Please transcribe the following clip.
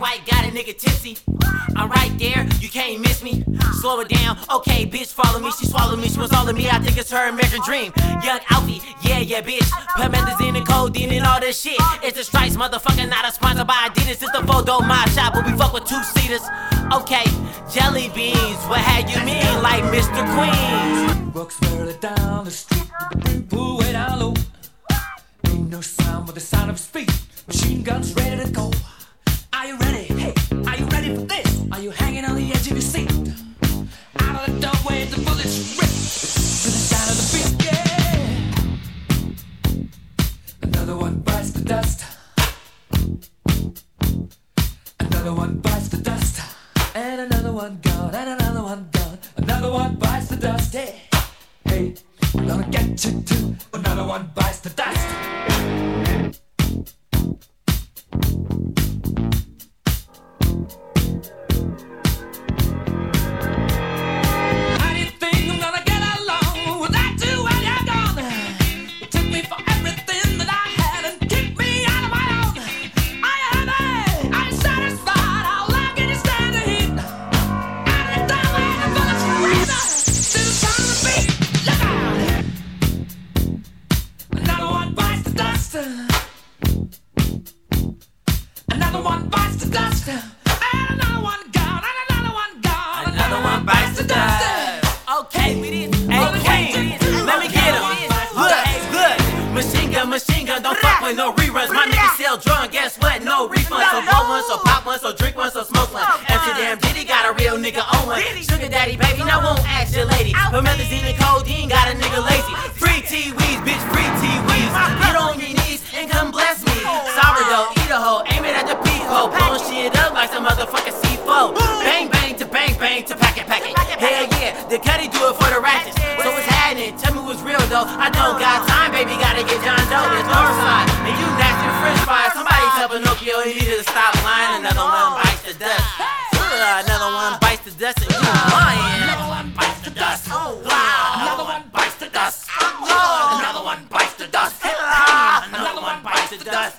white got a nigga tipsy. I'm right there, you can't miss me. Slow it down, okay, bitch, follow me. She swallow me, she wants all of me. I think it's her American dream. Young Alfie, yeah, yeah, bitch. Put and codeine and all this shit. It's the stripes, motherfucker, not a sponsor by Adidas. It's the photo my shop, but we fuck with two seaters. Okay, jelly beans, what had you mean? Like Mr. Queen. Walks barely down the street with the pulled way down low. Ain't no sound but the sound of speed. Machine guns ready to go. Are you ready? Hey, are you ready for this? Are you hanging on the edge of your seat? Out of the doorway, the bullets rip to the sound of the beat. Yeah. Another one bites the dust. Another one bites the dust. And another one gone. And another one gone. Another one bites the dust. Hey, hey, I'm gonna get you too. Another one bites the dust. Bites the dust. And another one gone. And another one gone. Another one bites the dust. Okay, we did. Hey, Queen, let me get him. Look, look. Machine gun, machine gun, don't fuck with no reruns. My niggas sell drugs, guess what? No refunds. So roll one, so pop one, so drink one, so smoke one. Amsterdam Diddy got a real nigga on one. Sugar daddy, baby, now won't ask your lady. Promethazine and codeine got The cutty do it for the ratchets. So it's happening. Tell me what's real though. I don't got time, baby. Gotta get John Doe. It's Northside. And you nasty French fries. Somebody tell Pinocchio he needed to stop lying. Another one bites the dust. Another one bites the dust and you lying. Another one bites the dust. Oh wow. Another one bites the dust. Oh, another one bites the dust. Another one bites the dust.